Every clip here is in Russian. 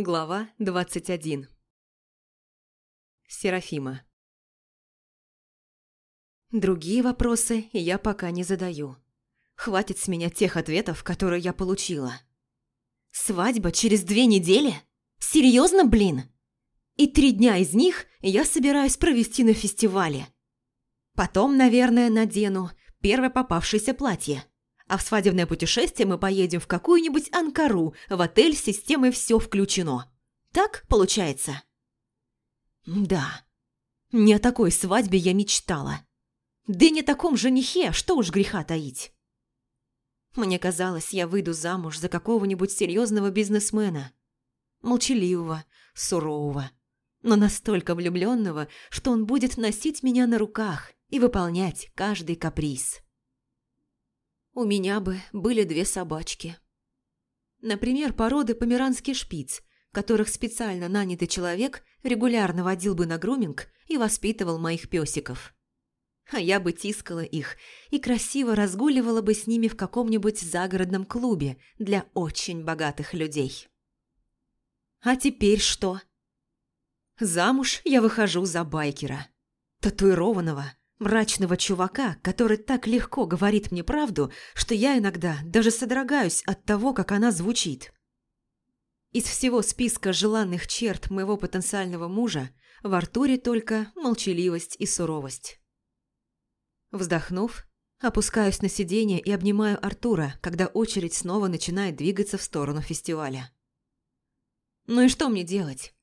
Глава 21 Серафима Другие вопросы я пока не задаю. Хватит с меня тех ответов, которые я получила. Свадьба через две недели? Серьезно, блин? И три дня из них я собираюсь провести на фестивале. Потом, наверное, надену первое попавшееся платье. А в свадебное путешествие мы поедем в какую-нибудь Анкару, в отель с системой «Все включено». Так получается? Да. Не о такой свадьбе я мечтала. Да и не о таком женихе, что уж греха таить. Мне казалось, я выйду замуж за какого-нибудь серьезного бизнесмена. Молчаливого, сурового, но настолько влюбленного, что он будет носить меня на руках и выполнять каждый каприз. У меня бы были две собачки. Например, породы померанский шпиц, которых специально нанятый человек регулярно водил бы на груминг и воспитывал моих песиков. А я бы тискала их и красиво разгуливала бы с ними в каком-нибудь загородном клубе для очень богатых людей. А теперь что? Замуж я выхожу за байкера. Татуированного, Мрачного чувака, который так легко говорит мне правду, что я иногда даже содрогаюсь от того, как она звучит. Из всего списка желанных черт моего потенциального мужа в Артуре только молчаливость и суровость. Вздохнув, опускаюсь на сиденье и обнимаю Артура, когда очередь снова начинает двигаться в сторону фестиваля. Ну и что мне делать?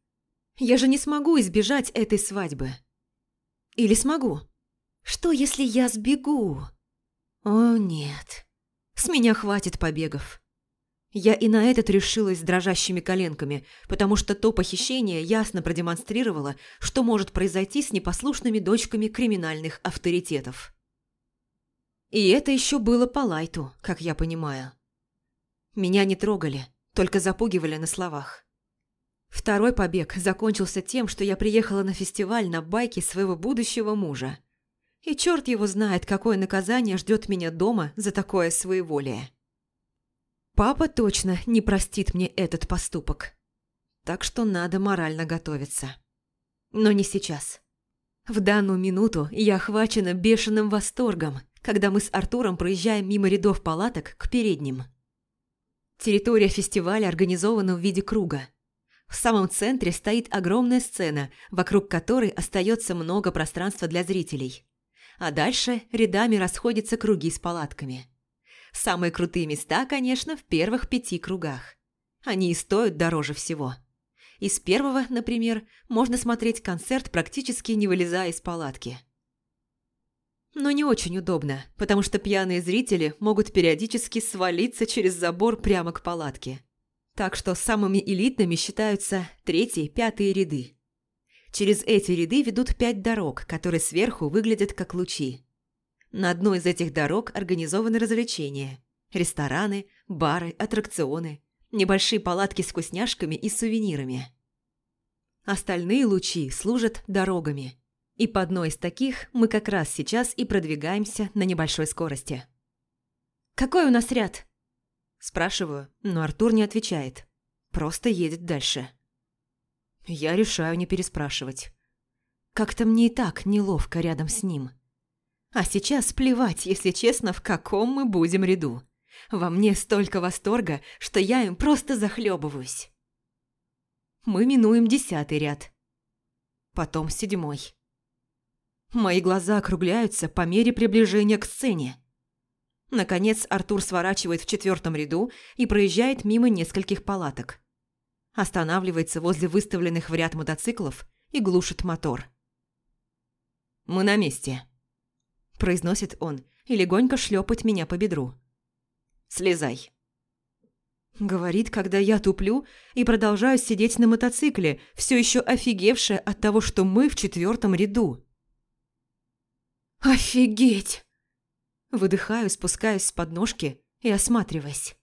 Я же не смогу избежать этой свадьбы. Или смогу? Что, если я сбегу? О, нет. С меня хватит побегов. Я и на этот решилась с дрожащими коленками, потому что то похищение ясно продемонстрировало, что может произойти с непослушными дочками криминальных авторитетов. И это еще было по лайту, как я понимаю. Меня не трогали, только запугивали на словах. Второй побег закончился тем, что я приехала на фестиваль на байке своего будущего мужа. И черт его знает, какое наказание ждет меня дома за такое своеволие. Папа точно не простит мне этот поступок. Так что надо морально готовиться. Но не сейчас. В данную минуту я охвачена бешеным восторгом, когда мы с Артуром проезжаем мимо рядов палаток к передним. Территория фестиваля организована в виде круга. В самом центре стоит огромная сцена, вокруг которой остается много пространства для зрителей а дальше рядами расходятся круги с палатками. Самые крутые места, конечно, в первых пяти кругах. Они и стоят дороже всего. Из первого, например, можно смотреть концерт, практически не вылезая из палатки. Но не очень удобно, потому что пьяные зрители могут периодически свалиться через забор прямо к палатке. Так что самыми элитными считаются третий, пятые ряды. Через эти ряды ведут пять дорог, которые сверху выглядят как лучи. На одной из этих дорог организованы развлечения. Рестораны, бары, аттракционы, небольшие палатки с вкусняшками и сувенирами. Остальные лучи служат дорогами. И по одной из таких мы как раз сейчас и продвигаемся на небольшой скорости. «Какой у нас ряд?» Спрашиваю, но Артур не отвечает. Просто едет дальше. Я решаю не переспрашивать. Как-то мне и так неловко рядом с ним. А сейчас плевать, если честно, в каком мы будем ряду. Во мне столько восторга, что я им просто захлебываюсь. Мы минуем десятый ряд. Потом седьмой. Мои глаза округляются по мере приближения к сцене. Наконец Артур сворачивает в четвертом ряду и проезжает мимо нескольких палаток останавливается возле выставленных в ряд мотоциклов и глушит мотор. «Мы на месте», – произносит он и легонько шлепает меня по бедру. «Слезай». Говорит, когда я туплю и продолжаю сидеть на мотоцикле, все еще офигевшая от того, что мы в четвертом ряду. «Офигеть!» Выдыхаю, спускаюсь с подножки и осматриваясь.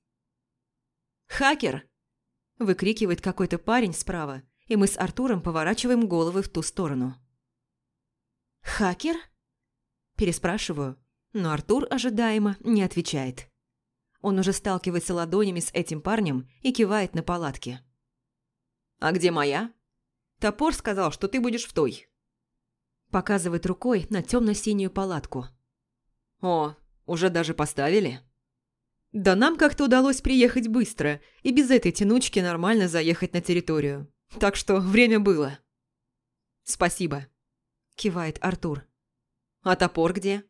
«Хакер!» Выкрикивает какой-то парень справа, и мы с Артуром поворачиваем головы в ту сторону. «Хакер?» Переспрашиваю, но Артур ожидаемо не отвечает. Он уже сталкивается ладонями с этим парнем и кивает на палатке. «А где моя?» «Топор сказал, что ты будешь в той». Показывает рукой на темно-синюю палатку. «О, уже даже поставили?» «Да нам как-то удалось приехать быстро и без этой тянучки нормально заехать на территорию. Так что время было». «Спасибо», – кивает Артур. «А топор где?»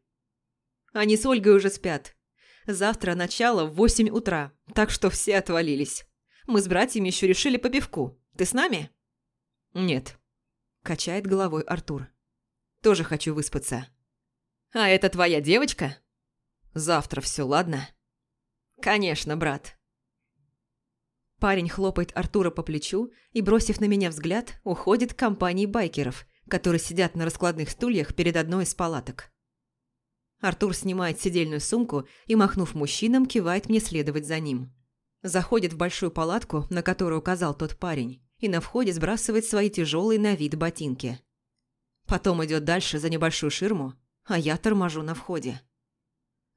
«Они с Ольгой уже спят. Завтра начало в восемь утра, так что все отвалились. Мы с братьями еще решили по пивку. Ты с нами?» «Нет», – качает головой Артур. «Тоже хочу выспаться». «А это твоя девочка?» «Завтра все, ладно?» «Конечно, брат». Парень хлопает Артура по плечу и, бросив на меня взгляд, уходит к компании байкеров, которые сидят на раскладных стульях перед одной из палаток. Артур снимает сидельную сумку и, махнув мужчинам, кивает мне следовать за ним. Заходит в большую палатку, на которую указал тот парень, и на входе сбрасывает свои тяжелые на вид ботинки. Потом идет дальше за небольшую ширму, а я торможу на входе.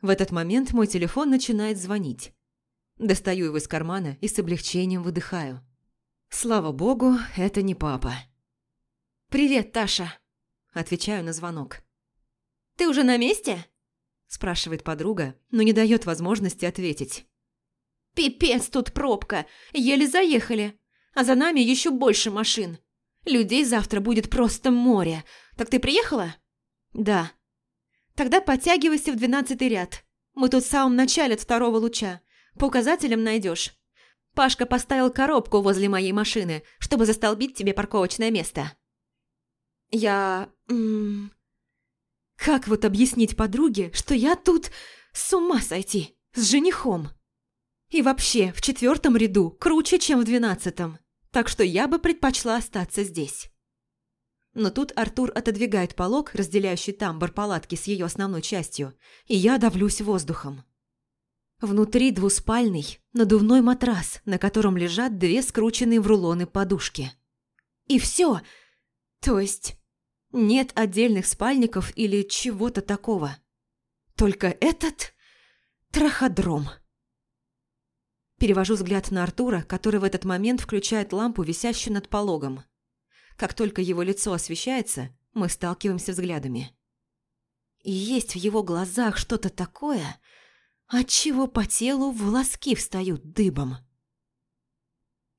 В этот момент мой телефон начинает звонить. Достаю его из кармана и с облегчением выдыхаю. Слава богу, это не папа. «Привет, Таша», – отвечаю на звонок. «Ты уже на месте?» – спрашивает подруга, но не дает возможности ответить. «Пипец, тут пробка, еле заехали, а за нами еще больше машин. Людей завтра будет просто море. Так ты приехала?» «Да», Тогда подтягивайся в двенадцатый ряд. Мы тут в самом начале от второго луча. По указателям найдешь. Пашка поставил коробку возле моей машины, чтобы застолбить тебе парковочное место. Я... Как вот объяснить подруге, что я тут с ума сойти, с женихом? И вообще, в четвертом ряду круче, чем в двенадцатом. Так что я бы предпочла остаться здесь. Но тут Артур отодвигает полог, разделяющий тамбур палатки с ее основной частью, и я давлюсь воздухом. Внутри двуспальный, надувной матрас, на котором лежат две скрученные в рулоны подушки. И все. То есть нет отдельных спальников или чего-то такого. Только этот траходром. Перевожу взгляд на Артура, который в этот момент включает лампу, висящую над пологом. Как только его лицо освещается, мы сталкиваемся взглядами. И есть в его глазах что-то такое, от чего по телу волоски встают дыбом.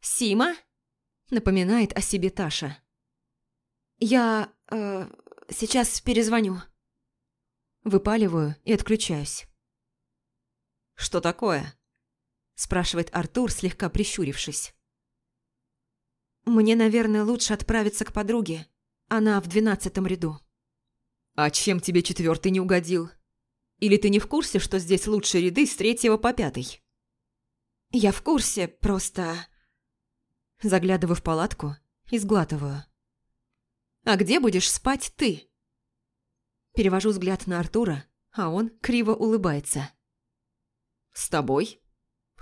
«Сима?» – напоминает о себе Таша. «Я... Э, сейчас перезвоню». Выпаливаю и отключаюсь. «Что такое?» – спрашивает Артур, слегка прищурившись. Мне, наверное, лучше отправиться к подруге. Она в двенадцатом ряду. А чем тебе четвертый не угодил? Или ты не в курсе, что здесь лучшие ряды с третьего по пятый? Я в курсе, просто... Заглядываю в палатку и сглатываю. А где будешь спать ты? Перевожу взгляд на Артура, а он криво улыбается. «С тобой?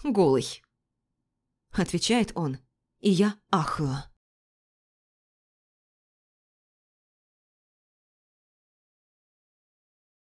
Голый», — отвечает он, и я ахаю.